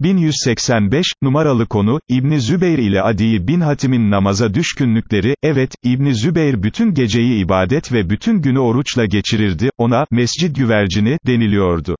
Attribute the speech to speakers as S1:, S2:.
S1: 1185, numaralı konu, İbni Zübeyr ile Adi bin Hatim'in namaza düşkünlükleri, evet, İbni Zübeyr bütün geceyi ibadet ve bütün günü oruçla geçirirdi, ona, mescid güvercini, deniliyordu.